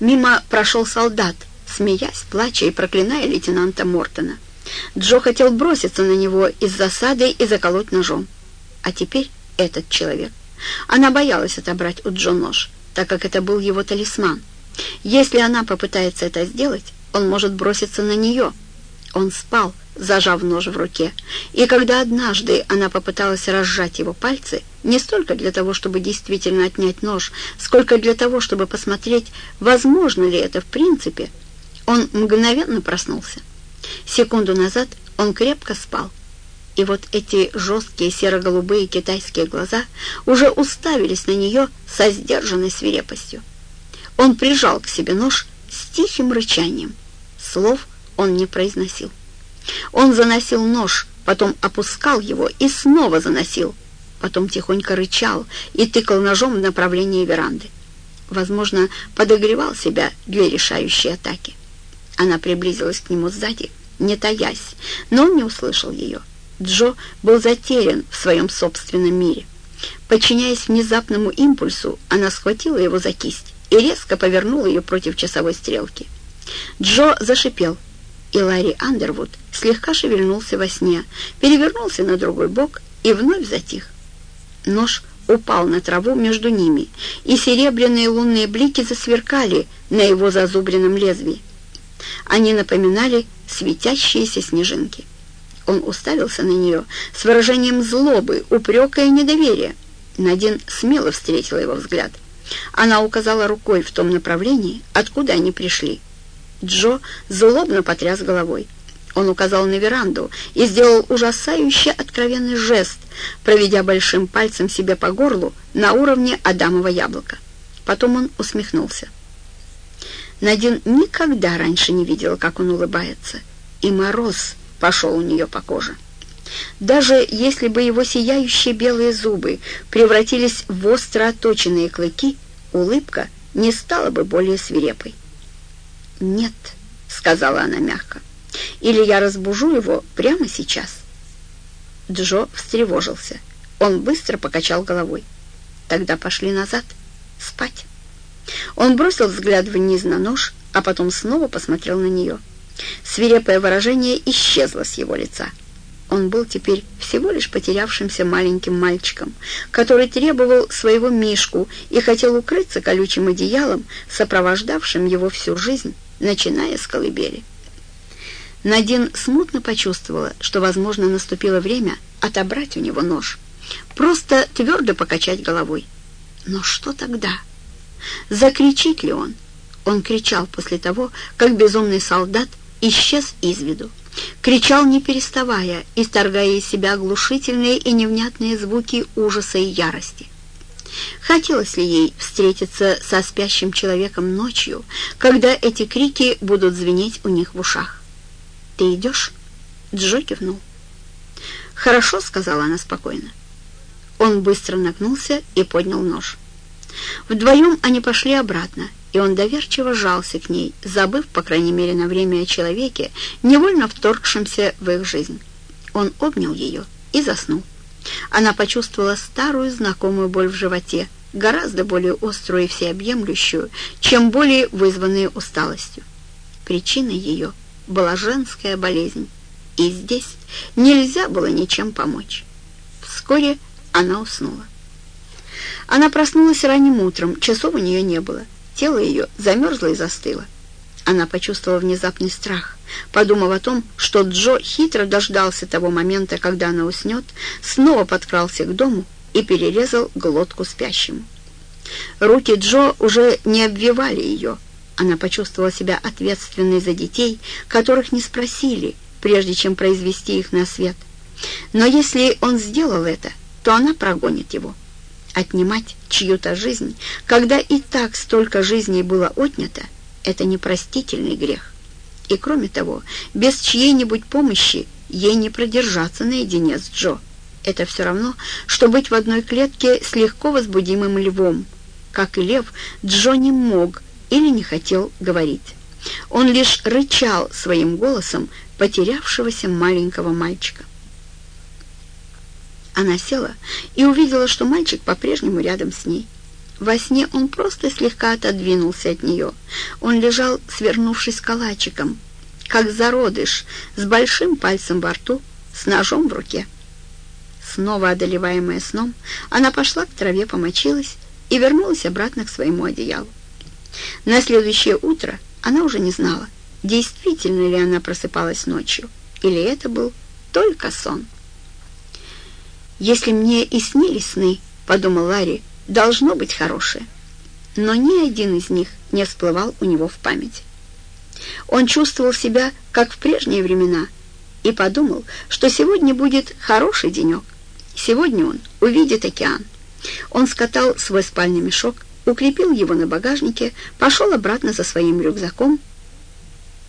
Мимо прошел солдат, смеясь, плача и проклиная лейтенанта Мортона. Джо хотел броситься на него из засады и заколоть ножом. А теперь этот человек. Она боялась отобрать у Джо нож, так как это был его талисман. Если она попытается это сделать, он может броситься на нее. Он спал, зажав нож в руке, и когда однажды она попыталась разжать его пальцы, не столько для того, чтобы действительно отнять нож, сколько для того, чтобы посмотреть, возможно ли это в принципе, он мгновенно проснулся. Секунду назад он крепко спал, и вот эти жесткие серо-голубые китайские глаза уже уставились на нее со сдержанной свирепостью. Он прижал к себе нож с тихим рычанием. Слов он не произносил. Он заносил нож, потом опускал его и снова заносил, потом тихонько рычал и тыкал ножом в направлении веранды. Возможно, подогревал себя для решающей атаки. Она приблизилась к нему сзади, не таясь, но он не услышал ее. Джо был затерян в своем собственном мире. Подчиняясь внезапному импульсу, она схватила его за кисть и резко повернула ее против часовой стрелки. Джо зашипел, и Ларри Андервуд слегка шевельнулся во сне, перевернулся на другой бок и вновь затих. Нож упал на траву между ними, и серебряные лунные блики засверкали на его зазубренном лезвии. Они напоминали светящиеся снежинки. Он уставился на нее с выражением злобы, упрека и недоверия. Надин смело встретила его взгляд. Она указала рукой в том направлении, откуда они пришли. Джо злобно потряс головой. Он указал на веранду и сделал ужасающе откровенный жест, проведя большим пальцем себе по горлу на уровне Адамова яблока. Потом он усмехнулся. Надин никогда раньше не видела, как он улыбается, и мороз пошел у нее по коже. Даже если бы его сияющие белые зубы превратились в остро оточенные клыки, улыбка не стала бы более свирепой. «Нет», — сказала она мягко, — «или я разбужу его прямо сейчас». Джо встревожился. Он быстро покачал головой. «Тогда пошли назад. Спать». Он бросил взгляд вниз на нож, а потом снова посмотрел на нее. Свирепое выражение исчезло с его лица. Он был теперь всего лишь потерявшимся маленьким мальчиком, который требовал своего мишку и хотел укрыться колючим одеялом, сопровождавшим его всю жизнь начиная с колыбели. Надин смутно почувствовала, что, возможно, наступило время отобрать у него нож. Просто твердо покачать головой. Но что тогда? Закричит ли он? Он кричал после того, как безумный солдат исчез из виду. Кричал, не переставая, исторгая из себя оглушительные и невнятные звуки ужаса и ярости. Хотелось ли ей встретиться со спящим человеком ночью, когда эти крики будут звенеть у них в ушах? «Ты идешь?» Джо кивнул. «Хорошо», — сказала она спокойно. Он быстро нагнулся и поднял нож. Вдвоем они пошли обратно, и он доверчиво жался к ней, забыв, по крайней мере, на время о человеке, невольно вторгшемся в их жизнь. Он обнял ее и заснул. Она почувствовала старую знакомую боль в животе, гораздо более острую и всеобъемлющую, чем боли, вызванные усталостью. Причиной ее была женская болезнь, и здесь нельзя было ничем помочь. Вскоре она уснула. Она проснулась ранним утром, часов у нее не было. Тело ее замерзло и застыло. Она почувствовала внезапный страх. Подумав о том, что Джо хитро дождался того момента, когда она уснет, снова подкрался к дому и перерезал глотку спящему. Руки Джо уже не обвивали ее. Она почувствовала себя ответственной за детей, которых не спросили, прежде чем произвести их на свет. Но если он сделал это, то она прогонит его. Отнимать чью-то жизнь, когда и так столько жизней было отнято, это непростительный грех. И кроме того, без чьей-нибудь помощи ей не продержаться наедине с Джо. Это все равно, что быть в одной клетке с легко возбудимым львом. Как и лев, Джо не мог или не хотел говорить. Он лишь рычал своим голосом потерявшегося маленького мальчика. Она села и увидела, что мальчик по-прежнему рядом с ней. Во сне он просто слегка отодвинулся от нее. Он лежал, свернувшись калачиком, как зародыш, с большим пальцем во рту, с ножом в руке. Снова одолеваемая сном, она пошла к траве, помочилась и вернулась обратно к своему одеялу. На следующее утро она уже не знала, действительно ли она просыпалась ночью, или это был только сон. «Если мне и снились сны, — подумал Ларри, — должно быть хорошее». Но ни один из них не всплывал у него в памяти. Он чувствовал себя, как в прежние времена, и подумал, что сегодня будет хороший денек. Сегодня он увидит океан. Он скатал свой спальный мешок, укрепил его на багажнике, пошел обратно за своим рюкзаком